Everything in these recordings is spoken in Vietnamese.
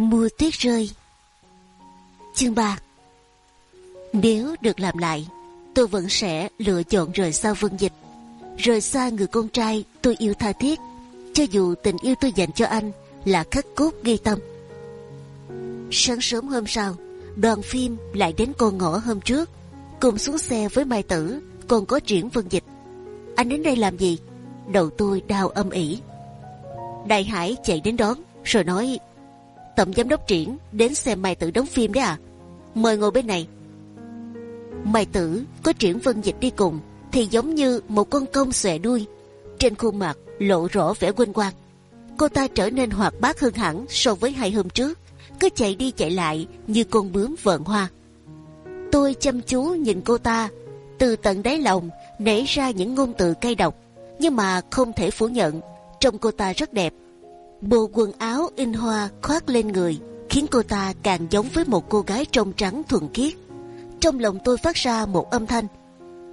Mưa tuyết rơi. Chương 3 Nếu được làm lại, Tôi vẫn sẽ lựa chọn rời xa vương Dịch. Rời xa người con trai tôi yêu tha thiết, Cho dù tình yêu tôi dành cho anh Là khắc cốt ghi tâm. Sáng sớm hôm sau, Đoàn phim lại đến con ngõ hôm trước, Cùng xuống xe với Mai Tử, Còn có triển Vân Dịch. Anh đến đây làm gì? Đầu tôi đau âm ỉ. Đại Hải chạy đến đón, Rồi nói Tổng giám đốc triển đến xem Mai Tử đóng phim đấy à? Mời ngồi bên này. Mai Tử có triển Vân Dịch đi cùng Thì giống như một con công xòe đuôi. Trên khuôn mặt lộ rõ vẻ quên quang. Cô ta trở nên hoạt bát hơn hẳn So với hai hôm trước, Cứ chạy đi chạy lại như con bướm vợn hoa. Tôi chăm chú nhìn cô ta, Từ tận đáy lòng nảy ra những ngôn từ cay độc, Nhưng mà không thể phủ nhận, Trông cô ta rất đẹp. Bộ quần áo in hoa khoác lên người khiến cô ta càng giống với một cô gái trong trắng thuần khiết. Trong lòng tôi phát ra một âm thanh.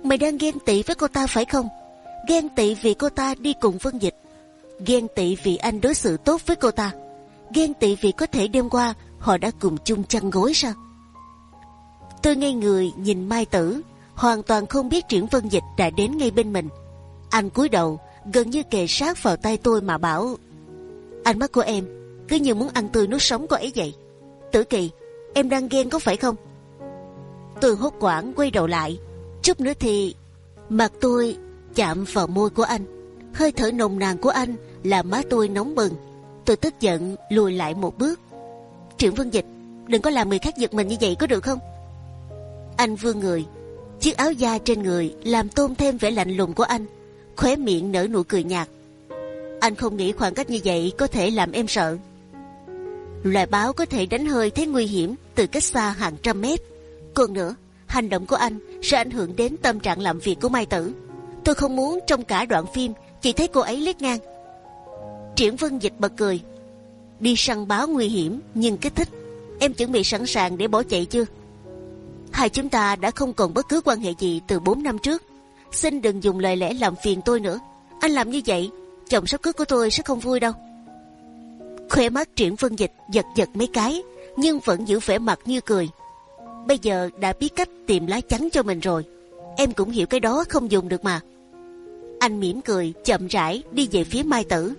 Mày đang ghen tị với cô ta phải không? Ghen tị vì cô ta đi cùng Vân Dịch. Ghen tị vì anh đối xử tốt với cô ta. Ghen tị vì có thể đêm qua họ đã cùng chung chăn gối sao? Tôi ngây người nhìn Mai Tử, hoàn toàn không biết Triển Vân Dịch đã đến ngay bên mình. Anh cúi đầu, gần như kề sát vào tay tôi mà bảo Ánh mắt của em cứ như muốn ăn tươi nuốt sống cô ấy vậy. Tử Kỳ, em đang ghen có phải không? Tôi hốt quảng quay đầu lại, chút nữa thì mặt tôi chạm vào môi của anh, hơi thở nồng nàn của anh làm má tôi nóng bừng. Tôi tức giận lùi lại một bước. Trưởng Vân Dịch, đừng có làm người khác giật mình như vậy có được không? Anh vươn người, chiếc áo da trên người làm tôn thêm vẻ lạnh lùng của anh, khóe miệng nở nụ cười nhạt. Anh không nghĩ khoảng cách như vậy có thể làm em sợ. Loài báo có thể đánh hơi thấy nguy hiểm từ cách xa hàng trăm mét. Còn nữa, hành động của anh sẽ ảnh hưởng đến tâm trạng làm việc của Mai Tử. Tôi không muốn trong cả đoạn phim chỉ thấy cô ấy liếc ngang. Triển Vân Dịch bật cười. Đi săn báo nguy hiểm nhưng kích thích. Em chuẩn bị sẵn sàng để bỏ chạy chưa? Hai chúng ta đã không còn bất cứ quan hệ gì từ 4 năm trước. Xin đừng dùng lời lẽ làm phiền tôi nữa. Anh làm như vậy chồng sắp cưới của tôi sẽ không vui đâu. Khóe mắt triển vân dịch giật giật mấy cái, nhưng vẫn giữ vẻ mặt như cười. Bây giờ đã biết cách tìm lá chắn cho mình rồi, em cũng hiểu cái đó không dùng được mà. Anh mỉm cười, chậm rãi đi về phía Mai Tử.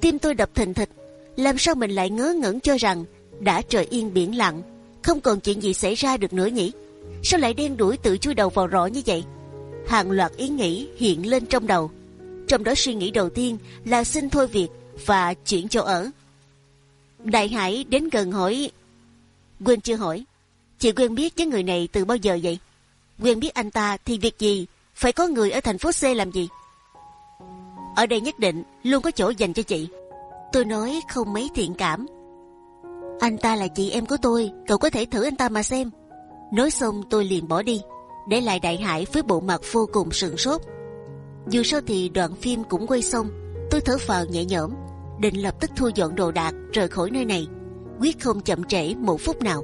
Tim tôi đập thình thịch, làm sao mình lại ngớ ngẩn cho rằng đã trời yên biển lặng, không còn chuyện gì xảy ra được nữa nhỉ? Sao lại đen đuổi tự chui đầu vào rọ như vậy? Hàng loạt ý nghĩ hiện lên trong đầu trong đó suy nghĩ đầu tiên là xin thôi việc và chuyển chỗ ở. Đại Hải đến gần hỏi, quên chưa hỏi, chị quen biết với người này từ bao giờ vậy? Quen biết anh ta thì việc gì, phải có người ở thành phố C làm gì? Ở đây nhất định luôn có chỗ dành cho chị. Tôi nói không mấy thiện cảm. Anh ta là chị em của tôi, cậu có thể thử anh ta mà xem. Nói xong tôi liền bỏ đi, để lại Đại Hải với bộ mặt vô cùng sừng sốt. Dù sao thì đoạn phim cũng quay xong, tôi thở phào nhẹ nhõm, định lập tức thu dọn đồ đạc rời khỏi nơi này, quyết không chậm trễ một phút nào.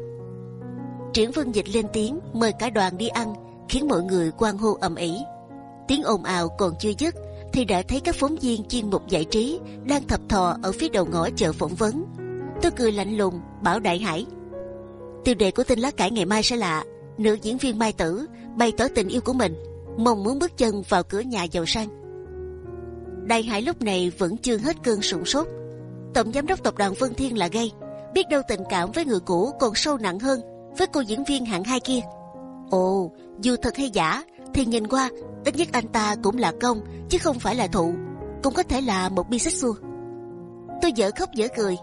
Triển Vân Dịch lên tiếng mời cả đoàn đi ăn, khiến mọi người quan hô ầm ĩ. Tiếng ồn ào còn chưa dứt, thì đã thấy các phóng viên chuyên mục giải trí đang thập thò ở phía đầu ngõ chợ phỏng vấn. Tôi cười lạnh lùng bảo Đại Hải. Tiêu đề của tin lá cải ngày mai sẽ là nữ diễn viên Mai Tử bày tỏ tình yêu của mình mong muốn bước chân vào cửa nhà giàu sang. Đại Hải lúc này vẫn chưa hết cơn sụn sốt. Tổng giám đốc tập đoàn Vân Thiên là gay, biết đâu tình cảm với người cũ còn sâu nặng hơn với cô diễn viên hạng hai kia. Ồ, dù thật hay giả thì nhìn qua ít nhất anh ta cũng là công chứ không phải là thụ, cũng có thể là một bisexual. Tôi dở khóc dở cười,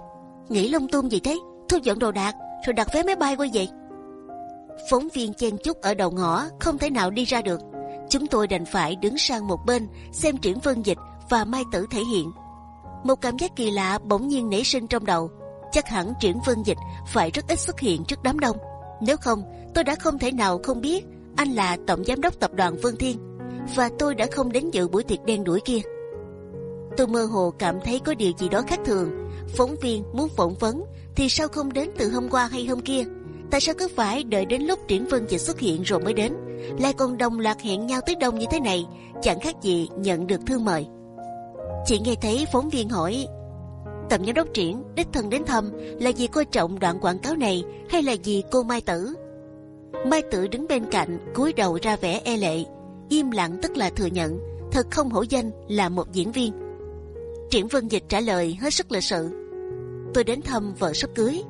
nghĩ lung tung gì thế? Thu dọn đồ đạc rồi đặt vé máy bay quay về. Phóng viên chen chúc ở đầu ngõ không thể nào đi ra được chúng tôi đành phải đứng sang một bên xem triển vân dịch và mai tử thể hiện. Một cảm giác kỳ lạ bỗng nhiên nảy sinh trong đầu. Chắc hẳn triển vân dịch phải rất ít xuất hiện trước đám đông. Nếu không, tôi đã không thể nào không biết anh là tổng giám đốc tập đoàn Vân Thiên và tôi đã không đến dự buổi tiệc đen đuổi kia. Tôi mơ hồ cảm thấy có điều gì đó khác thường. Phóng viên muốn phỏng vấn thì sao không đến từ hôm qua hay hôm kia? Tại sao cứ phải đợi đến lúc triển vân dịch xuất hiện rồi mới đến? Lại còn đồng loạt hẹn nhau tới đông như thế này, chẳng khác gì nhận được thư mời. Chị nghe thấy phóng viên hỏi, Tầm giám đốc triển đích thân đến thăm là vì coi trọng đoạn quảng cáo này hay là vì cô Mai Tử? Mai Tử đứng bên cạnh cúi đầu ra vẻ e lệ, im lặng tức là thừa nhận thật không hổ danh là một diễn viên. Triển Vân Dịch trả lời hết sức lịch sự. Tôi đến thăm vợ sắp cưới.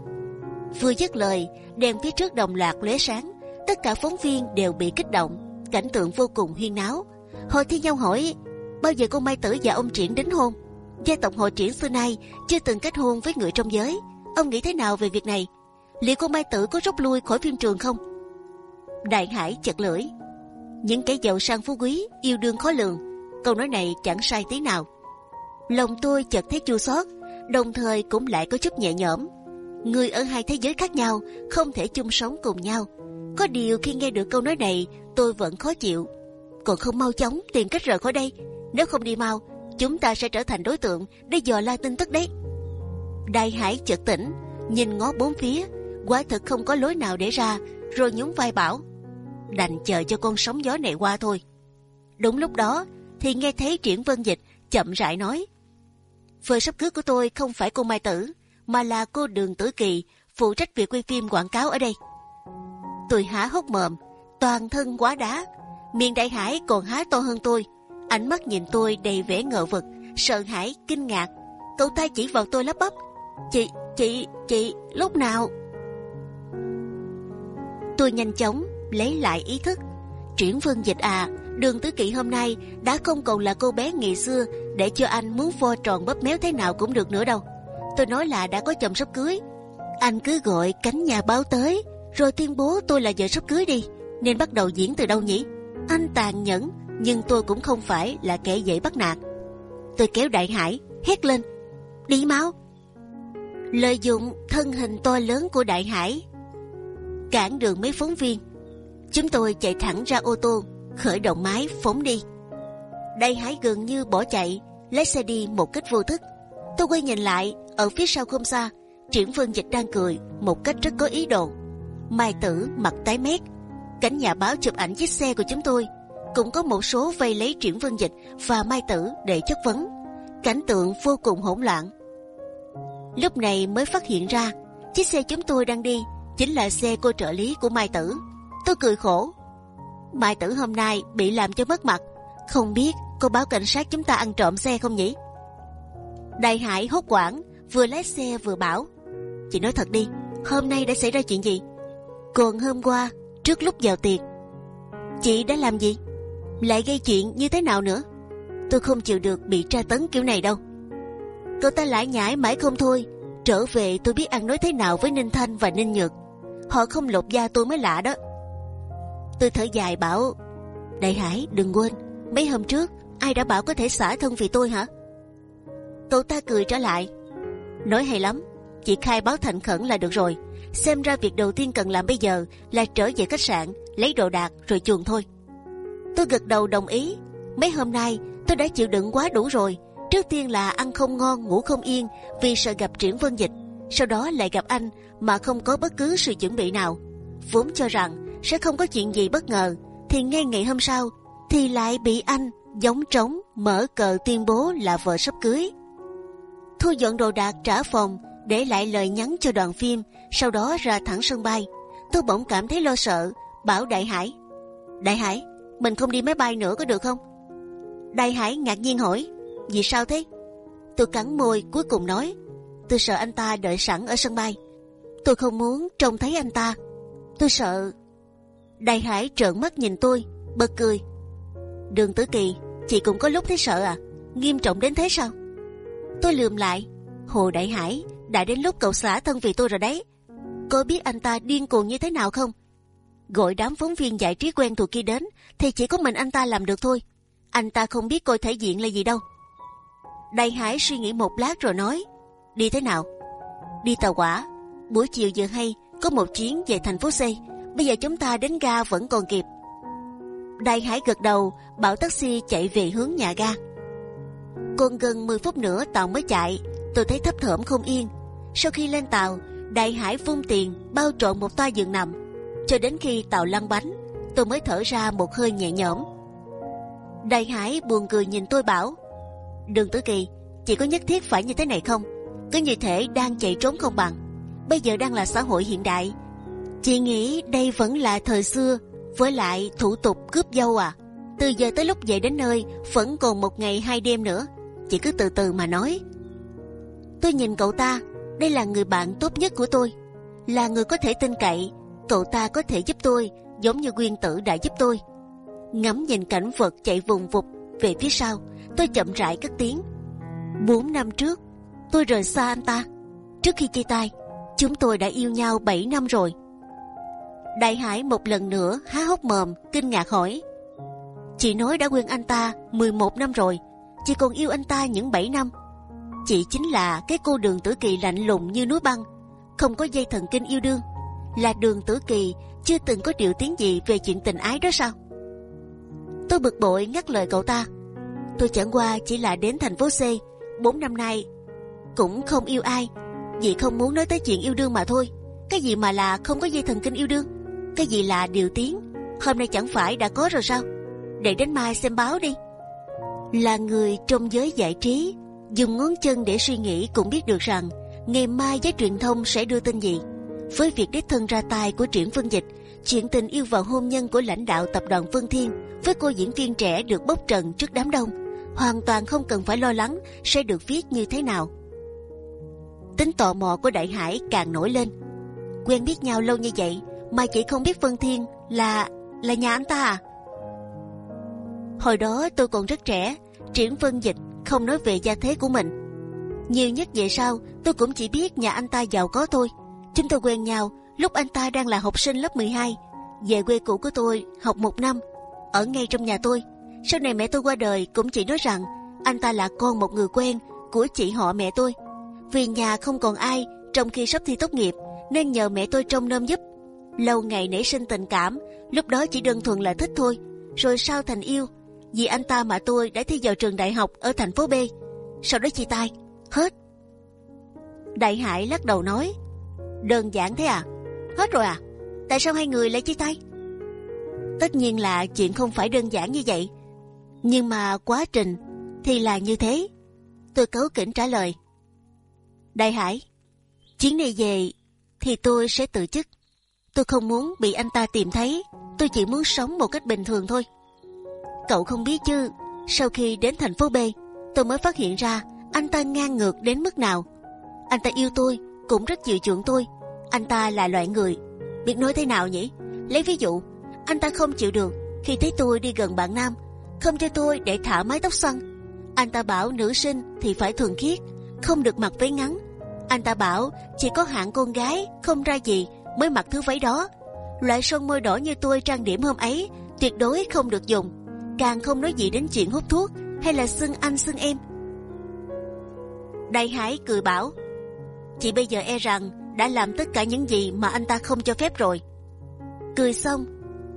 Vừa dứt lời, đèn phía trước đồng loạt lóe sáng, tất cả phóng viên đều bị kích động, cảnh tượng vô cùng huyên náo. hội thi nhau hỏi bao giờ cô Mai Tử và ông Triển đính hôn? Gia tộc họ Triển xưa nay chưa từng kết hôn với người trong giới. Ông nghĩ thế nào về việc này? Liệu cô Mai Tử có rút lui khỏi phim trường không? Đại Hải chật lưỡi. Những kẻ giàu sang phú quý yêu đương khó lường. Câu nói này chẳng sai tí nào. Lòng tôi chợt thấy chua xót, đồng thời cũng lại có chút nhẹ nhõm. Người ở hai thế giới khác nhau không thể chung sống cùng nhau. Có điều khi nghe được câu nói này, tôi vẫn khó chịu. Còn không mau chóng tìm cách rời khỏi đây. Nếu không đi mau, chúng ta sẽ trở thành đối tượng để dò la tin tức đấy. Đại Hải chợt tỉnh, nhìn ngó bốn phía, quả thực không có lối nào để ra, rồi nhún vai bảo: đành chờ cho con sóng gió này qua thôi. Đúng lúc đó thì nghe thấy Triển Vân Dịch chậm rãi nói: vợ sắp cưới của tôi không phải cô Mai Tử, mà là cô Đường Tử Kỳ phụ trách việc quay phim quảng cáo ở đây. Tôi há hốc mồm, toàn thân quá đá, miền đại hải còn há to hơn tôi, ánh mắt nhìn tôi đầy vẻ ngờ vực, sợ hãi, kinh ngạc. Cậu ta chỉ vào tôi lắp bắp, chị, chị, chị, lúc nào? Tôi nhanh chóng lấy lại ý thức. Triển Vân Dịch à, Đường Tứ Kỵ hôm nay đã không còn là cô bé ngày xưa để cho anh muốn vo tròn bóp méo thế nào cũng được nữa đâu. Tôi nói là đã có chồng sắp cưới. Anh cứ gọi cánh nhà báo tới, rồi tuyên bố tôi là vợ sắp cưới đi. Nên bắt đầu diễn từ đâu nhỉ? Anh tàn nhẫn, nhưng tôi cũng không phải là kẻ dễ bắt nạt. Tôi kéo Đại Hải, hét lên, đi máu. Lợi dụng thân hình to lớn của Đại Hải, cản đường mấy phóng viên. Chúng tôi chạy thẳng ra ô tô, khởi động máy phóng đi. Đại Hải gần như bỏ chạy, lái xe đi một cách vô thức. Tôi quay nhìn lại, ở phía sau không xa, Triển Vân Dịch đang cười một cách rất có ý đồ. Mai Tử mặt tái mét, cảnh nhà báo chụp ảnh chiếc xe của chúng tôi, cũng có một số vây lấy Triển Vân Dịch và Mai Tử để chất vấn. Cảnh tượng vô cùng hỗn loạn. Lúc này mới phát hiện ra, chiếc xe chúng tôi đang đi chính là xe cô trợ lý của Mai Tử. Tôi cười khổ. Mai Tử hôm nay bị làm cho mất mặt, không biết cô báo cảnh sát chúng ta ăn trộm xe không nhỉ? Đại Hải hốt quảng, vừa lái xe vừa bảo, chị nói thật đi, hôm nay đã xảy ra chuyện gì? Còn hôm qua, trước lúc vào tiệc, chị đã làm gì? Lại gây chuyện như thế nào nữa? Tôi không chịu được bị tra tấn kiểu này đâu. Cậu ta lại nhảy mãi không thôi. Trở về tôi biết ăn nói thế nào với Ninh Thanh và Ninh Nhược. Họ không lột da tôi mới lạ đó. Tôi thở dài bảo, Đại Hải đừng quên, mấy hôm trước ai đã bảo có thể xả thân vì tôi hả? Cậu ta cười trở lại, nói hay lắm, chị khai báo thành khẩn là được rồi. Xem ra việc đầu tiên cần làm bây giờ là trở về khách sạn, lấy đồ đạc rồi chuồn thôi. Tôi gật đầu đồng ý. Mấy hôm nay tôi đã chịu đựng quá đủ rồi. Trước tiên là ăn không ngon, ngủ không yên vì sợ gặp Triển Vân Dịch. Sau đó lại gặp anh mà không có bất cứ sự chuẩn bị nào. Vốn cho rằng sẽ không có chuyện gì bất ngờ, thì ngay ngày hôm sau thì lại bị anh giống trống mở cờ tuyên bố là vợ sắp cưới. Thu dọn đồ đạc trả phòng, để lại lời nhắn cho đoàn phim, sau đó ra thẳng sân bay. Tôi bỗng cảm thấy lo sợ, bảo Đại Hải: Đại Hải, mình không đi máy bay nữa có được không? Đại Hải ngạc nhiên hỏi, vì sao thế? Tôi cắn môi cuối cùng nói, tôi sợ anh ta đợi sẵn ở sân bay. Tôi không muốn trông thấy anh ta. Tôi sợ. Đại Hải trợn mắt nhìn tôi, bật cười. Đường Tử Kỳ, chị cũng có lúc thấy sợ à? Nghiêm trọng đến thế sao? Tôi lườm lại. Hồ Đại Hải, đã đến lúc cậu xả thân vì tôi rồi đấy. Cô biết anh ta điên cuồng như thế nào không? gọi đám phóng viên giải trí quen thuộc kia đến, thì chỉ có mình anh ta làm được thôi. Anh ta không biết coi thể diện là gì đâu. Đại Hải suy nghĩ một lát rồi nói: đi thế nào? Đi tàu hỏa. Buổi chiều giờ hay, có một chuyến về thành phố C. Bây giờ chúng ta đến ga vẫn còn kịp. Đại Hải gật đầu, bảo taxi chạy về hướng nhà ga. Còn gần 10 phút nữa tàu mới chạy. Tôi thấy thấp thỏm không yên. Sau khi lên tàu, Đại Hải vung tiền bao trọn một toa giường nằm cho đến khi tàu lăn bánh, tôi mới thở ra một hơi nhẹ nhõm. Đại Hải buồn cười nhìn tôi bảo, Đường Tử Kỳ, chị có nhất thiết phải như thế này không? cứ như thể đang chạy trốn không bằng. Bây giờ đang là xã hội hiện đại, chị nghĩ đây vẫn là thời xưa, với lại thủ tục cướp dâu à? Từ giờ tới lúc về đến nơi vẫn còn một ngày hai đêm nữa, chị cứ từ từ mà nói. Tôi nhìn cậu ta, đây là người bạn tốt nhất của tôi, là người có thể tin cậy. Cậu ta có thể giúp tôi, giống như Nguyên Tử đã giúp tôi. Ngắm nhìn cảnh vật chạy vùng vụt về phía sau, tôi chậm rãi cất tiếng. Bốn năm trước, tôi rời xa anh ta. Trước khi chia tay, chúng tôi đã yêu nhau 7 năm rồi. Đại Hải một lần nữa há hốc mồm, kinh ngạc hỏi: Chị nói đã quên anh ta 11 năm rồi, chị còn yêu anh ta những 7 năm. Chị chính là cái cô đường tử kỳ lạnh lùng như núi băng, không có dây thần kinh yêu đương, là đường tử kỳ chưa từng có điều tiếng gì về chuyện tình ái đó sao? Tôi bực bội ngắt lời cậu ta. Tôi chẳng qua chỉ là đến thành phố C, 4 năm nay cũng không yêu ai, vì không muốn nói tới chuyện yêu đương mà thôi. Cái gì mà là không có dây thần kinh yêu đương? Cái gì là điều tiếng? Hôm nay chẳng phải đã có rồi sao? Để đến mai xem báo đi. Là người trong giới giải trí, dùng ngón chân để suy nghĩ cũng biết được rằng ngày mai giới truyền thông sẽ đưa tin gì. Với việc đích thân ra tay của Triển Vân Dịch, chuyện tình yêu và hôn nhân của lãnh đạo tập đoàn Vân Thiên với cô diễn viên trẻ được bốc trần trước đám đông, hoàn toàn không cần phải lo lắng sẽ được viết như thế nào. Tính tò mò của Đại Hải càng nổi lên. Quen biết nhau lâu như vậy mà chị không biết Vân Thiên là là nhà anh ta à? Hồi đó tôi còn rất trẻ, triển Vân Dịch không nói về gia thế của mình. Nhiều nhất về sau, tôi cũng chỉ biết nhà anh ta giàu có thôi. Chúng tôi quen nhau lúc anh ta đang là học sinh lớp 12 về quê cũ của tôi học một năm, ở ngay trong nhà tôi. Sau này mẹ tôi qua đời cũng chỉ nói rằng anh ta là con một người quen của chị họ mẹ tôi. Vì nhà không còn ai, trong khi sắp thi tốt nghiệp, nên nhờ mẹ tôi trông nom giúp lâu ngày nảy sinh tình cảm, lúc đó chỉ đơn thuần là thích thôi, rồi sau thành yêu vì anh ta mà tôi đã thi vào trường đại học ở thành phố B. Sau đó chia tay. Hết. Đại hải lắc đầu nói, đơn giản thế à? Hết rồi à? Tại sao hai người lại chia tay? Tất nhiên là chuyện không phải đơn giản như vậy. Nhưng mà quá trình thì là như thế. Tôi cấu kỉnh trả lời, đại hải, chuyến này về thì tôi sẽ tự chức. Tôi không muốn bị anh ta tìm thấy. Tôi chỉ muốn sống một cách bình thường thôi. Cậu không biết chứ, sau khi đến thành phố B, tôi mới phát hiện ra anh ta ngang ngược đến mức nào. Anh ta yêu tôi, cũng rất chịu chuộng tôi. Anh ta là loại người, biết nói thế nào nhỉ? Lấy ví dụ, anh ta không chịu được khi thấy tôi đi gần bạn nam, không cho tôi để thả mái tóc xoăn. Anh ta bảo nữ sinh thì phải thuần khiết, không được mặc váy ngắn. Anh ta bảo chỉ có hạng con gái không ra gì mới mặc thứ váy đó. Loại son môi đỏ như tôi trang điểm hôm ấy tuyệt đối không được dùng, càng không nói gì đến chuyện hút thuốc hay là xưng anh xưng em. Đại Hải cười bảo, chị bây giờ e rằng đã làm tất cả những gì mà anh ta không cho phép rồi. Cười xong,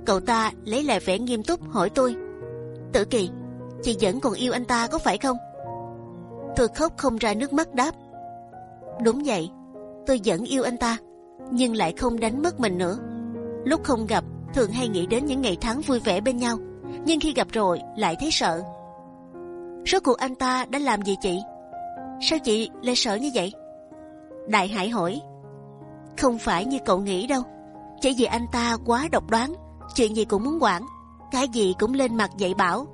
cậu ta lấy lại vẻ nghiêm túc hỏi tôi, Tử Kỳ, chị vẫn còn yêu anh ta có phải không? Tôi khóc không ra nước mắt đáp, đúng vậy, tôi vẫn yêu anh ta nhưng lại không đánh mất mình nữa. Lúc không gặp, thường hay nghĩ đến những ngày tháng vui vẻ bên nhau, nhưng khi gặp rồi lại thấy sợ. Rốt cuộc anh ta đã làm gì chị? Sao chị lại sợ như vậy? Đại Hải hỏi. Không phải như cậu nghĩ đâu. Chỉ vì anh ta quá độc đoán, chuyện gì cũng muốn quản, cái gì cũng lên mặt dạy bảo.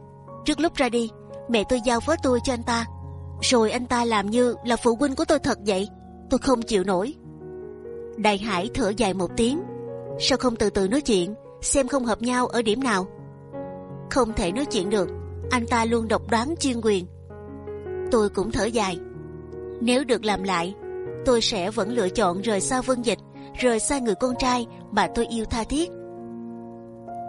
Trước lúc ra đi, mẹ tôi giao phó tôi cho anh ta, rồi anh ta làm như là phụ huynh của tôi thật vậy. Tôi không chịu nổi. Đại Hải thở dài một tiếng. Sao không từ từ nói chuyện, xem không hợp nhau ở điểm nào? Không thể nói chuyện được, anh ta luôn độc đoán chuyên quyền. Tôi cũng thở dài. Nếu được làm lại, tôi sẽ vẫn lựa chọn rời xa Vân Dịch, rời xa người con trai mà tôi yêu tha thiết.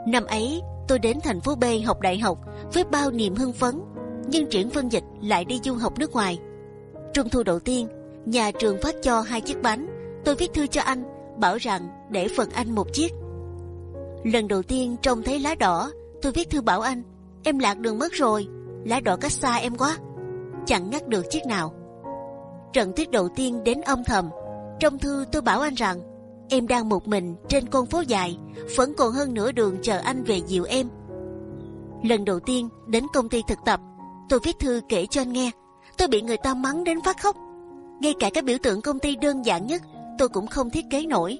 Năm ấy, tôi đến thành phố B học đại học với bao niềm hưng phấn, nhưng triển Vân Dịch lại đi du học nước ngoài. Trung thu đầu tiên, nhà trường phát cho hai chiếc bánh tôi viết thư cho anh bảo rằng để phần anh một chiếc. Lần đầu tiên trông thấy lá đỏ, tôi viết thư bảo anh em lạc đường mất rồi, lá đỏ cách xa em quá, chẳng ngắt được chiếc nào. Trận tuyết đầu tiên đến âm thầm, trong thư tôi bảo anh rằng em đang một mình trên con phố dài, vẫn còn hơn nửa đường chờ anh về dịu em. Lần đầu tiên đến công ty thực tập, tôi viết thư kể cho anh nghe, tôi bị người ta mắng đến phát khóc. ngay cả các biểu tượng công ty đơn giản nhất tôi cũng không thiết kế nổi.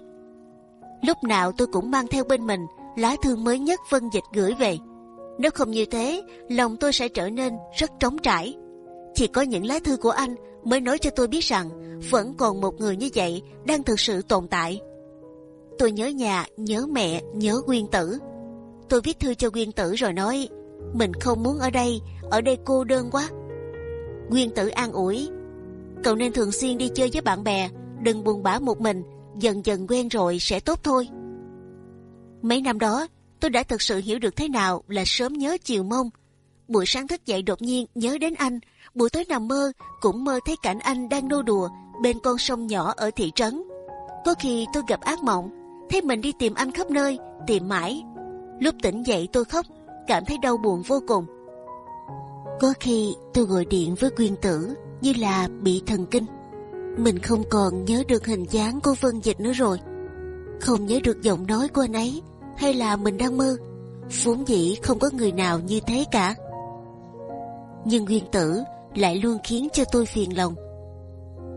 Lúc nào tôi cũng mang theo bên mình lá thư mới nhất Vân Dịch gửi về. Nếu không như thế, lòng tôi sẽ trở nên rất trống trải. Chỉ có những lá thư của anh mới nói cho tôi biết rằng vẫn còn một người như vậy đang thực sự tồn tại. Tôi nhớ nhà, nhớ mẹ, nhớ Nguyên Tử. Tôi viết thư cho Nguyên Tử rồi nói mình không muốn ở đây, ở đây cô đơn quá. Nguyên Tử an ủi, cậu nên thường xuyên đi chơi với bạn bè, đừng buồn bã một mình, dần dần quen rồi sẽ tốt thôi. Mấy năm đó, tôi đã thực sự hiểu được thế nào là sớm nhớ chiều mong. Buổi sáng thức dậy đột nhiên nhớ đến anh, buổi tối nằm mơ cũng mơ thấy cảnh anh đang nô đùa bên con sông nhỏ ở thị trấn. Có khi tôi gặp ác mộng, thấy mình đi tìm anh khắp nơi, tìm mãi. Lúc tỉnh dậy tôi khóc, cảm thấy đau buồn vô cùng. Có khi tôi gọi điện với quyên tử như là bị thần kinh. Mình không còn nhớ được hình dáng của Vân Dịch nữa rồi. Không nhớ được giọng nói của anh ấy hay là mình đang mơ. Vốn dĩ không có người nào như thế cả. Nhưng Nguyên Tử lại luôn khiến cho tôi phiền lòng.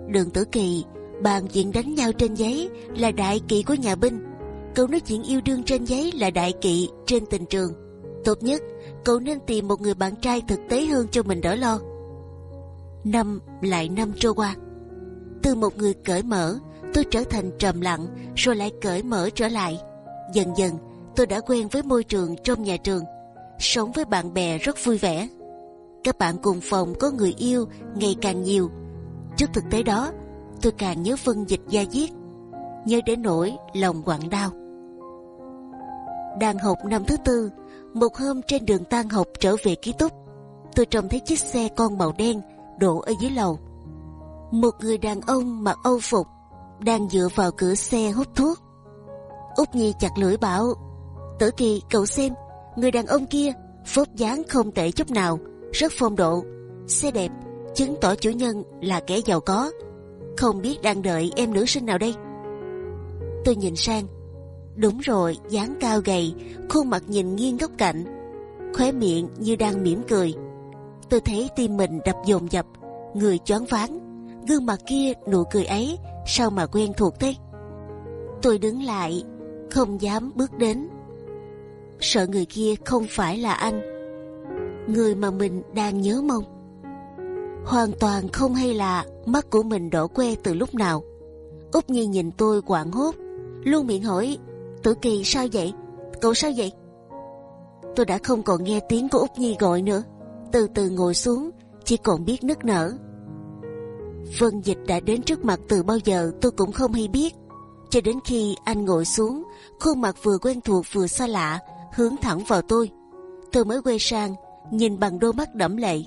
Đường Tử Kỳ bàn chuyện đánh nhau trên giấy là đại kỵ của nhà binh. Câu nói chuyện yêu đương trên giấy là đại kỵ trên tình trường. Tốt nhất cậu nên tìm một người bạn trai thực tế hơn cho mình đỡ lo. Năm lại năm trôi qua, từ một người cởi mở, tôi trở thành trầm lặng, rồi lại cởi mở trở lại. Dần dần, tôi đã quen với môi trường trong nhà trường, sống với bạn bè rất vui vẻ. Các bạn cùng phòng có người yêu ngày càng nhiều. Trước thực tế đó, tôi càng nhớ phân dịch gia diết, nhớ đến nỗi lòng quặn đau. Đang học năm thứ tư, một hôm trên đường tan học trở về ký túc, tôi trông thấy chiếc xe con màu đen đổ ở dưới lầu. Một người đàn ông mặc âu phục đang dựa vào cửa xe hút thuốc. Úc Nhi chặt lưỡi bảo: Tử Kỳ, cậu xem, người đàn ông kia phốt dáng không tệ chút nào, rất phong độ, xe đẹp, chứng tỏ chủ nhân là kẻ giàu có. Không biết đang đợi em nữ sinh nào đây? Tôi nhìn sang, đúng rồi, dáng cao gầy, khuôn mặt nhìn nghiêng góc cạnh, khóe miệng như đang mỉm cười. Tôi thấy tim mình đập dồn dập, người choáng váng, gương mặt kia nụ cười ấy sao mà quen thuộc thế? Tôi đứng lại, không dám bước đến, sợ người kia không phải là anh, người mà mình đang nhớ mong. Hoàn toàn không hay là mắt của mình đổ que từ lúc nào. Úc Nhi nhìn tôi quảng hốt, luôn miệng hỏi Tử Kỳ sao vậy? Cậu sao vậy? Tôi đã không còn nghe tiếng của Úc Nhi gọi nữa. Từ từ ngồi xuống, chỉ còn biết nức nở. Vân Dịch đã đến trước mặt từ bao giờ tôi cũng không hay biết. Cho đến khi anh ngồi xuống, khuôn mặt vừa quen thuộc vừa xa lạ, hướng thẳng vào tôi. Tôi mới quay sang, nhìn bằng đôi mắt đẫm lệ.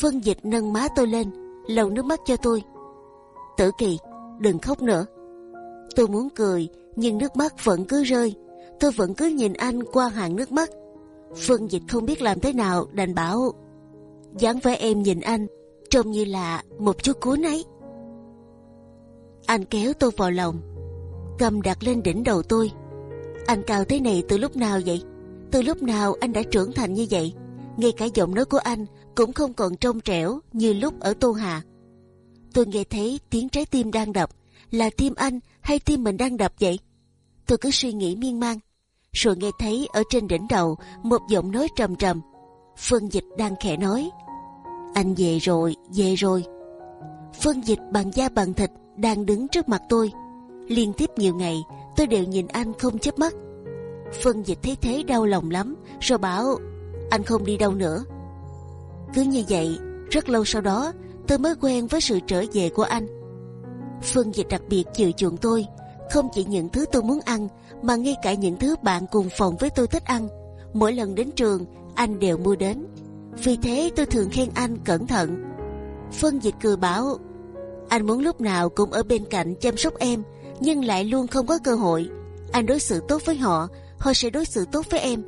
Vân Dịch nâng má tôi lên, lầu nước mắt cho tôi. Tử Kỳ, đừng khóc nữa. Tôi muốn cười, nhưng nước mắt vẫn cứ rơi. Tôi vẫn cứ nhìn anh qua hàng nước mắt. Phương Dịch không biết làm thế nào đành bảo dáng vẻ em nhìn anh trông như là một chút cú ấy. Anh kéo tôi vào lòng, cầm đặt lên đỉnh đầu tôi. Anh cao thế này từ lúc nào vậy? Từ lúc nào anh đã trưởng thành như vậy? Ngay cả giọng nói của anh cũng không còn trong trẻo như lúc ở Tô Hà. Tôi nghe thấy tiếng trái tim đang đập, là tim anh hay tim mình đang đập vậy? Tôi cứ suy nghĩ miên man, rồi nghe thấy ở trên đỉnh đầu một giọng nói trầm trầm. Phương Dịch đang khẽ nói, anh về rồi, về rồi. Phương Dịch bằng da bằng thịt đang đứng trước mặt tôi. Liên tiếp nhiều ngày, tôi đều nhìn anh không chớp mắt. Phương Dịch thấy thế đau lòng lắm, rồi bảo anh không đi đâu nữa. Cứ như vậy, rất lâu sau đó, tôi mới quen với sự trở về của anh. Phương Dịch đặc biệt chiều chuộng tôi, không chỉ những thứ tôi muốn ăn, mà ngay cả những thứ bạn cùng phòng với tôi thích ăn. Mỗi lần đến trường, anh đều mua đến. Vì thế tôi thường khen anh cẩn thận. phân Dịch cười bảo, anh muốn lúc nào cũng ở bên cạnh chăm sóc em, nhưng lại luôn không có cơ hội. Anh đối xử tốt với họ, họ sẽ đối xử tốt với em.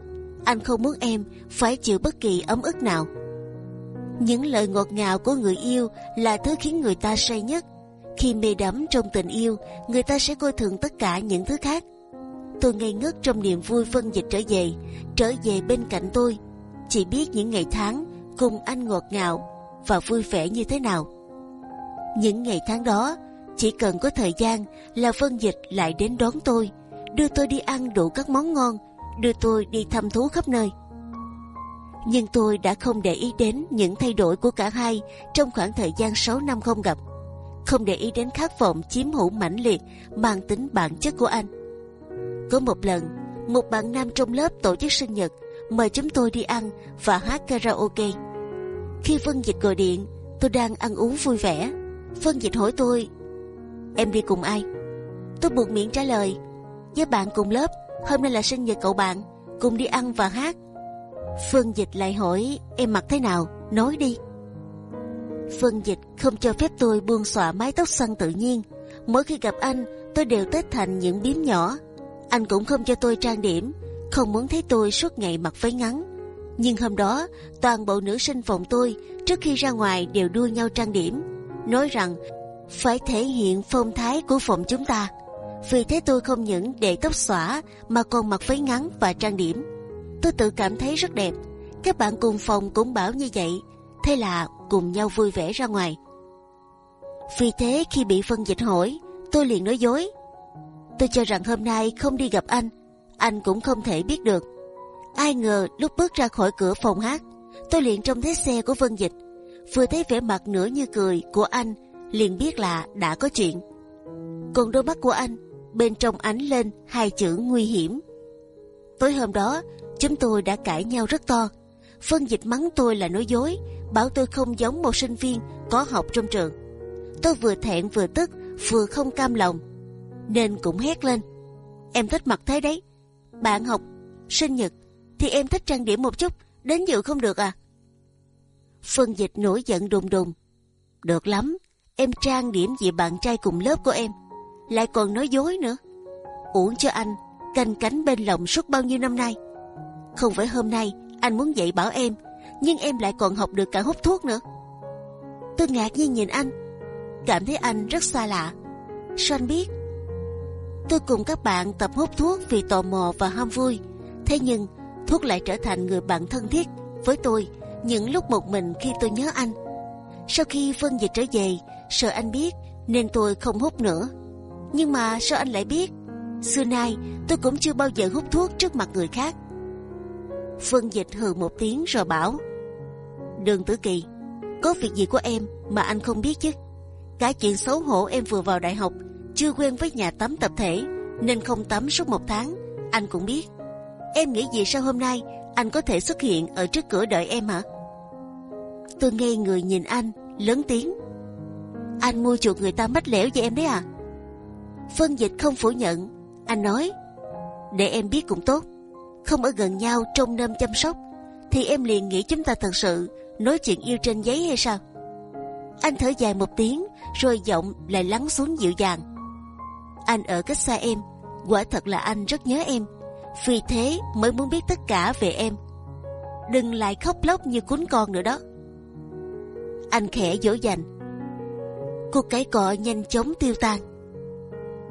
Anh không muốn em phải chịu bất kỳ ấm ức nào. Những lời ngọt ngào của người yêu là thứ khiến người ta say nhất. Khi mê đắm trong tình yêu, người ta sẽ coi thường tất cả những thứ khác. Tôi ngây ngất trong niềm vui phân dịch trở về, trở về bên cạnh tôi. Chỉ biết những ngày tháng cùng anh ngọt ngào và vui vẻ như thế nào. Những ngày tháng đó, chỉ cần có thời gian là Vân Dịch lại đến đón tôi, đưa tôi đi ăn đủ các món ngon, đưa tôi đi thăm thú khắp nơi. Nhưng tôi đã không để ý đến những thay đổi của cả hai trong khoảng thời gian 6 năm không gặp, không để ý đến khát vọng chiếm hữu mãnh liệt mang tính bản chất của anh. Có một lần, một bạn nam trong lớp tổ chức sinh nhật mời chúng tôi đi ăn và hát karaoke. Khi Vân Dịch gọi điện, tôi đang ăn uống vui vẻ. Vân Dịch hỏi tôi, em đi cùng ai? Tôi buộc miệng trả lời, với bạn cùng lớp. Hôm nay là sinh nhật cậu bạn, cùng đi ăn và hát. Vân Dịch lại hỏi em mặc thế nào, nói đi. Vân Dịch không cho phép tôi buông xõa mái tóc xoăn tự nhiên. Mỗi khi gặp anh, tôi đều tết thành những biếm nhỏ. Anh cũng không cho tôi trang điểm, không muốn thấy tôi suốt ngày mặc váy ngắn. Nhưng hôm đó, toàn bộ nữ sinh phòng tôi trước khi ra ngoài đều đua nhau trang điểm, nói rằng phải thể hiện phong thái của phòng chúng ta. Vì thế tôi không những để tóc xõa mà còn mặc váy ngắn và trang điểm. Tôi tự cảm thấy rất đẹp. Các bạn cùng phòng cũng bảo như vậy. Thế là cùng nhau vui vẻ ra ngoài. Vì thế khi bị phân dịch hỏi, tôi liền nói dối. Tôi cho rằng hôm nay không đi gặp anh, anh cũng không thể biết được. Ai ngờ lúc bước ra khỏi cửa phòng hát, tôi liền trông thấy xe của Vân Dịch. Vừa thấy vẻ mặt nửa như cười của anh, liền biết là đã có chuyện. Còn đôi mắt của anh, bên trong ánh lên hai chữ nguy hiểm. Tối hôm đó, chúng tôi đã cãi nhau rất to. Vân Dịch mắng tôi là nói dối, bảo tôi không giống một sinh viên có học trong trường. Tôi vừa thẹn vừa tức, vừa không cam lòng, nên cũng hét lên. Em thích mặt thế đấy. Bạn học sinh nhật thì em thích trang điểm một chút, đến dự không được à? Phân dịch nổi giận đùng đùng. Được lắm, em trang điểm vì bạn trai cùng lớp của em, lại còn nói dối nữa. Uổng cho anh canh cánh bên lòng suốt bao nhiêu năm nay. Không phải hôm nay anh muốn dạy bảo em, nhưng em lại còn học được cả hút thuốc nữa. Tôi ngạc nhiên nhìn anh, cảm thấy anh rất xa lạ. Sao anh biết? Tôi cùng các bạn tập hút thuốc vì tò mò và ham vui. Thế nhưng thuốc lại trở thành người bạn thân thiết với tôi những lúc một mình khi tôi nhớ anh. Sau khi phân dịch trở về, sợ anh biết nên tôi không hút nữa. Nhưng mà sao anh lại biết? Xưa nay tôi cũng chưa bao giờ hút thuốc trước mặt người khác. Phân dịch hừ một tiếng rồi bảo: Đường Tử Kỳ, có việc gì của em mà anh không biết chứ? Cả chuyện xấu hổ em vừa vào đại học chưa quen với nhà tắm tập thể nên không tắm suốt một tháng. Anh cũng biết. Em nghĩ gì sau hôm nay anh có thể xuất hiện ở trước cửa đợi em hả? Tôi ngây người nhìn anh, lớn tiếng. Anh mua chuộc người ta mách lẻo với em đấy à? Phân dịch không phủ nhận. Anh nói, để em biết cũng tốt. Không ở gần nhau trông nom chăm sóc, thì em liền nghĩ chúng ta thật sự nói chuyện yêu trên giấy hay sao? Anh thở dài một tiếng, rồi giọng lại lắng xuống dịu dàng anh ở cách xa em, quả thật là anh rất nhớ em, vì thế mới muốn biết tất cả về em. Đừng lại khóc lóc như cún con nữa đó. Anh khẽ dỗ dành. Cuộc cái cọ nhanh chóng tiêu tan.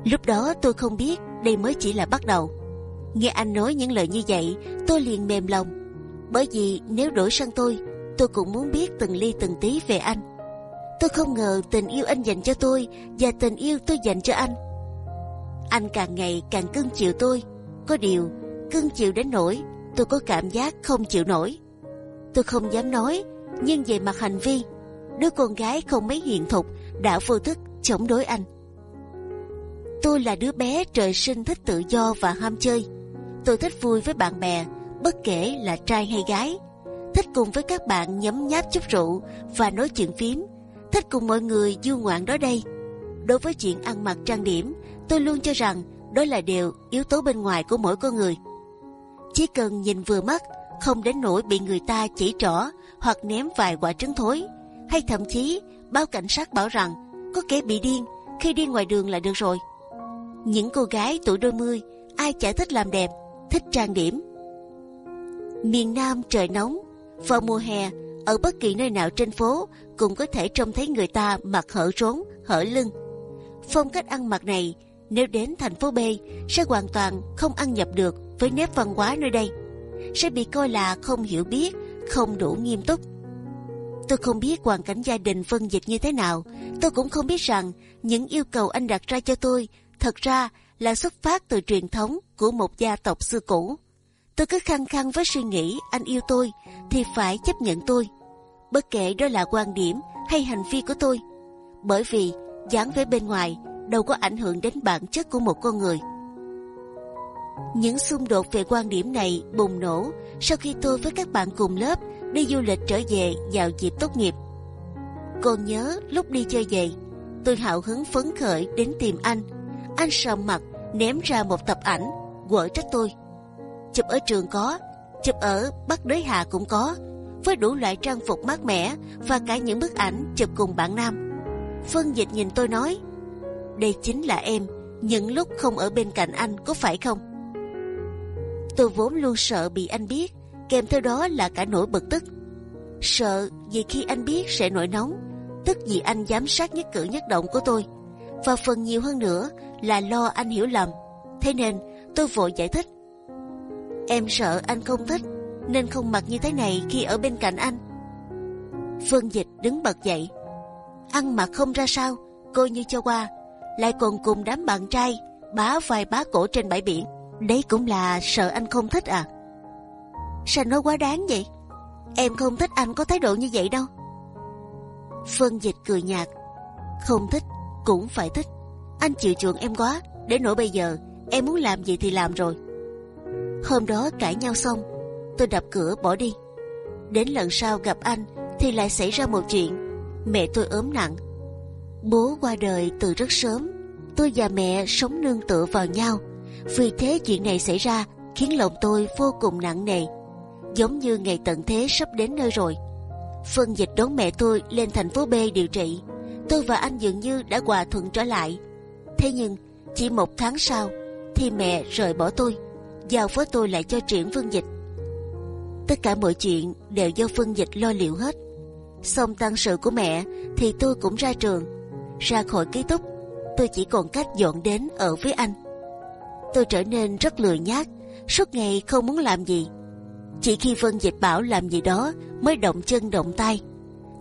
Lúc đó tôi không biết đây mới chỉ là bắt đầu. Nghe anh nói những lời như vậy, tôi liền mềm lòng. Bởi vì nếu đổi sang tôi, tôi cũng muốn biết từng ly từng tí về anh. Tôi không ngờ tình yêu anh dành cho tôi và tình yêu tôi dành cho anh anh càng ngày càng cưng chịu tôi. Có điều cưng chịu đến nỗi tôi có cảm giác không chịu nổi. Tôi không dám nói, nhưng về mặt hành vi, đứa con gái không mấy hiền thục đã vô thức chống đối anh. Tôi là đứa bé trời sinh thích tự do và ham chơi. Tôi thích vui với bạn bè, bất kể là trai hay gái. Thích cùng với các bạn nhấm nháp chút rượu và nói chuyện phím. Thích cùng mọi người du ngoạn đó đây. Đối với chuyện ăn mặc trang điểm, tôi luôn cho rằng đó là điều yếu tố bên ngoài của mỗi con người. Chỉ cần nhìn vừa mắt, không đến nỗi bị người ta chỉ trỏ hoặc ném vài quả trứng thối, hay thậm chí báo cảnh sát bảo rằng có kẻ bị điên khi đi ngoài đường là được rồi. Những cô gái tuổi đôi mươi, ai chả thích làm đẹp, thích trang điểm. Miền Nam trời nóng, vào mùa hè ở bất kỳ nơi nào trên phố cũng có thể trông thấy người ta mặc hở rốn, hở lưng. Phong cách ăn mặc này nếu đến thành phố B sẽ hoàn toàn không ăn nhập được với nếp văn hóa nơi đây, sẽ bị coi là không hiểu biết, không đủ nghiêm túc. Tôi không biết hoàn cảnh gia đình phân dịch như thế nào. Tôi cũng không biết rằng những yêu cầu anh đặt ra cho tôi thật ra là xuất phát từ truyền thống của một gia tộc xưa cũ. Tôi cứ khăng khăng với suy nghĩ anh yêu tôi thì phải chấp nhận tôi, bất kể đó là quan điểm hay hành vi của tôi, bởi vì dáng vẻ bên ngoài đâu có ảnh hưởng đến bản chất của một con người. Những xung đột về quan điểm này bùng nổ sau khi tôi với các bạn cùng lớp đi du lịch trở về vào dịp tốt nghiệp. Còn nhớ lúc đi chơi về, tôi hào hứng phấn khởi đến tìm anh. Anh sầm mặt ném ra một tập ảnh, quở trách tôi. Chụp ở trường có, chụp ở Bắc Đới Hạ cũng có, với đủ loại trang phục mát mẻ và cả những bức ảnh chụp cùng bạn nam. Phân dịch nhìn tôi nói, đây chính là em, những lúc không ở bên cạnh anh có phải không? Tôi vốn luôn sợ bị anh biết, kèm theo đó là cả nỗi bực tức. Sợ vì khi anh biết sẽ nổi nóng, tức vì anh giám sát nhất cử nhất động của tôi, và phần nhiều hơn nữa là lo anh hiểu lầm. Thế nên tôi vội giải thích. Em sợ anh không thích, nên không mặc như thế này khi ở bên cạnh anh. Phương Dịch đứng bật dậy, ăn mặc không ra sao, coi như cho qua, lại còn cùng đám bạn trai bá vai bá cổ trên bãi biển. Đấy cũng là sợ anh không thích à? Sao nó quá đáng vậy? Em không thích anh có thái độ như vậy đâu. Phương Dịch cười nhạt, không thích cũng phải thích. Anh chịu chuộng em quá, đến nỗi bây giờ em muốn làm gì thì làm rồi. Hôm đó cãi nhau xong, tôi đập cửa bỏ đi. Đến lần sau gặp anh thì lại xảy ra một chuyện. Mẹ tôi ốm nặng, bố qua đời từ rất sớm. Tôi và mẹ sống nương tựa vào nhau. Vì thế chuyện này xảy ra khiến lòng tôi vô cùng nặng nề, giống như ngày tận thế sắp đến nơi rồi. Phân dịch đón mẹ tôi lên thành phố B điều trị. Tôi và anh dường như đã hòa thuận trở lại. Thế nhưng chỉ một tháng sau thì mẹ rời bỏ tôi, giao phó tôi lại cho triển Phương Dịch. Tất cả mọi chuyện đều do Phương Dịch lo liệu hết. Xong tăng sự của mẹ thì tôi cũng ra trường, ra khỏi ký túc. Tôi chỉ còn cách dọn đến ở với anh. Tôi trở nên rất lười nhác, suốt ngày không muốn làm gì. Chỉ khi Vân Dịch bảo làm gì đó mới động chân động tay.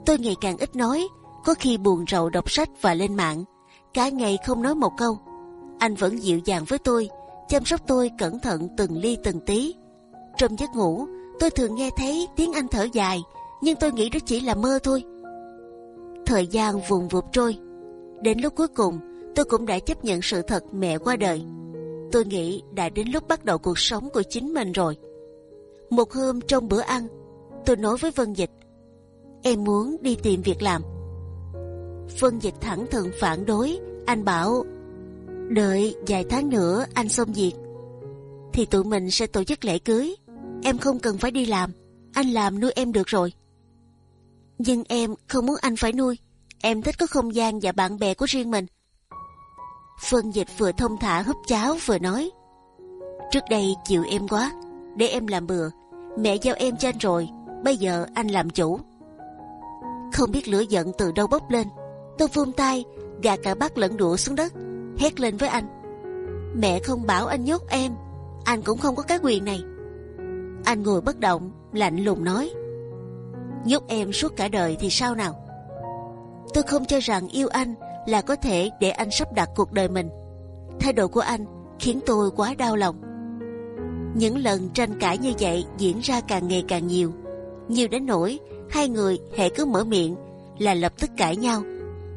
Tôi ngày càng ít nói, có khi buồn rầu đọc sách và lên mạng, cả ngày không nói một câu. Anh vẫn dịu dàng với tôi, chăm sóc tôi cẩn thận từng ly từng tí. Trong giấc ngủ, tôi thường nghe thấy tiếng anh thở dài, nhưng tôi nghĩ đó chỉ là mơ thôi. Thời gian vùng vụt trôi, đến lúc cuối cùng tôi cũng đã chấp nhận sự thật mẹ qua đời. Tôi nghĩ đã đến lúc bắt đầu cuộc sống của chính mình rồi. Một hôm trong bữa ăn, tôi nói với Vân Dịch, em muốn đi tìm việc làm. Vân Dịch thẳng thừng phản đối, anh bảo, đợi vài tháng nữa anh xong việc, thì tụi mình sẽ tổ chức lễ cưới. Em không cần phải đi làm, anh làm nuôi em được rồi. Nhưng em không muốn anh phải nuôi, em thích có không gian và bạn bè của riêng mình. Phân dịch vừa thông thả húp cháo vừa nói, Trước đây chịu em quá, Để em làm bừa. Mẹ giao em cho anh rồi, Bây giờ anh làm chủ. Không biết lửa giận từ đâu bốc lên. Tôi vung tay gạt cả bát lẫn đũa xuống đất, Hét lên với anh, Mẹ không bảo anh nhốt em, Anh cũng không có cái quyền này. Anh ngồi bất động, Lạnh lùng nói, Nhốt em suốt cả đời thì sao nào? Tôi không cho rằng yêu anh là có thể để anh sắp đặt cuộc đời mình. Thái độ của anh khiến tôi quá đau lòng. Những lần tranh cãi như vậy diễn ra càng ngày càng nhiều, nhiều đến nỗi hai người hệ cứ mở miệng là lập tức cãi nhau,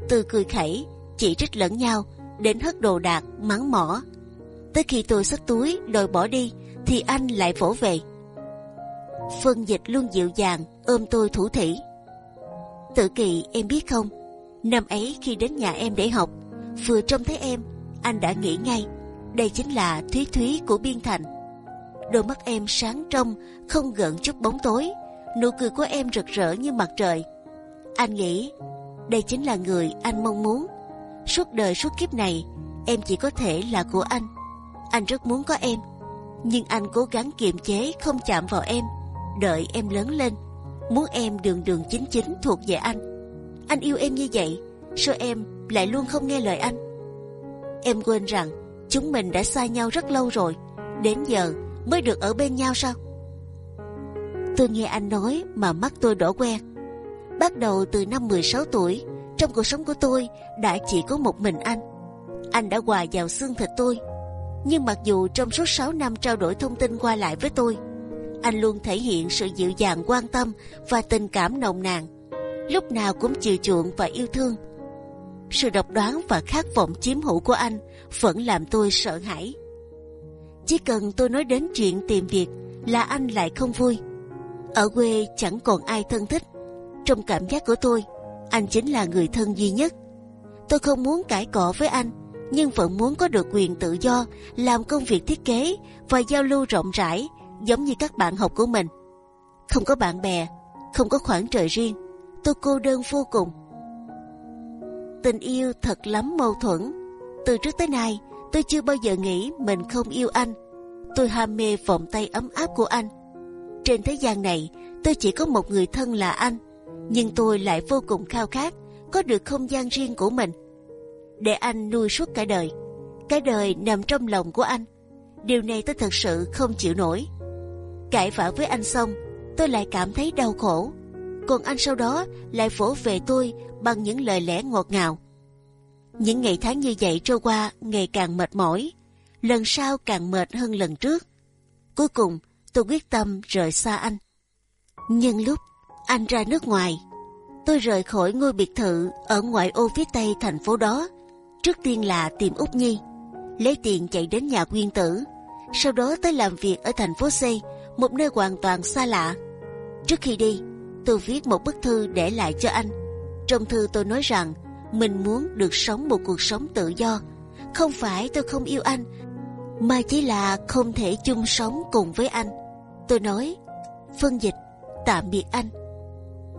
từ cười khẩy, chỉ trích lẫn nhau đến hất đồ đạc, mắng mỏ. Tới khi tôi xách túi đòi bỏ đi thì anh lại vỗ về. Phân dịch luôn dịu dàng ôm tôi thủ thỉ. Tự kỳ em biết không, Năm ấy khi đến nhà em để học, vừa trông thấy em, anh đã nghĩ ngay, đây chính là Thúy Thúy của Biên Thành. Đôi mắt em sáng trong, không gợn chút bóng tối, nụ cười của em rực rỡ như mặt trời. Anh nghĩ, đây chính là người anh mong muốn. Suốt đời suốt kiếp này, em chỉ có thể là của anh. Anh rất muốn có em, nhưng anh cố gắng kiềm chế không chạm vào em, đợi em lớn lên, muốn em đường đường chính chính thuộc về anh anh yêu em như vậy, sao em lại luôn không nghe lời anh? Em quên rằng chúng mình đã xa nhau rất lâu rồi, đến giờ mới được ở bên nhau sao? Tôi nghe anh nói mà mắt tôi đỏ que. Bắt đầu từ năm 16 tuổi, trong cuộc sống của tôi đã chỉ có một mình anh. Anh đã hòa vào xương thịt tôi. Nhưng mặc dù trong suốt 6 năm trao đổi thông tin qua lại với tôi, anh luôn thể hiện sự dịu dàng quan tâm và tình cảm nồng nàn, lúc nào cũng chiều chuộng và yêu thương. Sự độc đoán và khát vọng chiếm hữu của anh vẫn làm tôi sợ hãi. Chỉ cần tôi nói đến chuyện tìm việc là anh lại không vui. Ở quê chẳng còn ai thân thích. Trong cảm giác của tôi, anh chính là người thân duy nhất. Tôi không muốn cãi cọ với anh, nhưng vẫn muốn có được quyền tự do làm công việc thiết kế và giao lưu rộng rãi giống như các bạn học của mình. Không có bạn bè, không có khoảng trời riêng, tôi cô đơn vô cùng. Tình yêu thật lắm mâu thuẫn. Từ trước tới nay, tôi chưa bao giờ nghĩ mình không yêu anh. Tôi ham mê vòng tay ấm áp của anh. Trên thế gian này, tôi chỉ có một người thân là anh, nhưng tôi lại vô cùng khao khát có được không gian riêng của mình, để anh nuôi suốt cả đời. Cái đời nằm trong lòng của anh. Điều này tôi thật sự không chịu nổi. Cãi vã với anh xong, tôi lại cảm thấy đau khổ. Còn anh sau đó lại phổ về tôi bằng những lời lẽ ngọt ngào. Những ngày tháng như vậy trôi qua ngày càng mệt mỏi, lần sau càng mệt hơn lần trước. Cuối cùng tôi quyết tâm rời xa anh. Nhưng lúc anh ra nước ngoài, tôi rời khỏi ngôi biệt thự ở ngoại ô phía tây thành phố đó. Trước tiên là tìm út Nhi, lấy tiền chạy đến nhà nguyên tử, sau đó tới làm việc ở thành phố C, một nơi hoàn toàn xa lạ. Trước khi đi, tôi viết một bức thư để lại cho anh. Trong thư tôi nói rằng mình muốn được sống một cuộc sống tự do. Không phải tôi không yêu anh, mà chỉ là không thể chung sống cùng với anh. Tôi nói, phân dịch, tạm biệt anh.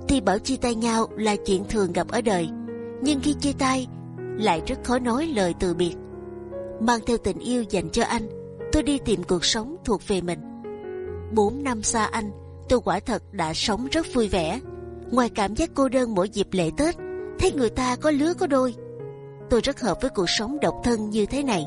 Thì bảo chia tay nhau là chuyện thường gặp ở đời, nhưng khi chia tay lại rất khó nói lời từ biệt. Mang theo tình yêu dành cho anh, tôi đi tìm cuộc sống thuộc về mình. Bốn năm xa anh, tôi quả thật đã sống rất vui vẻ. Ngoài cảm giác cô đơn mỗi dịp lễ Tết, thấy người ta có lứa có đôi, tôi rất hợp với cuộc sống độc thân như thế này